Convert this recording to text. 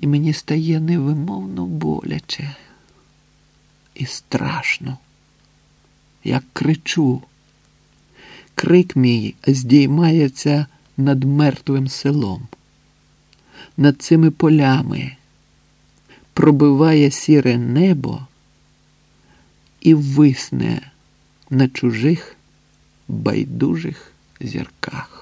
і мені стає невимовно боляче і страшно. Я кричу. Крик мій здіймається над мертвим селом, над цими полями, пробиває сіре небо і висне на чужих байдужих зірках.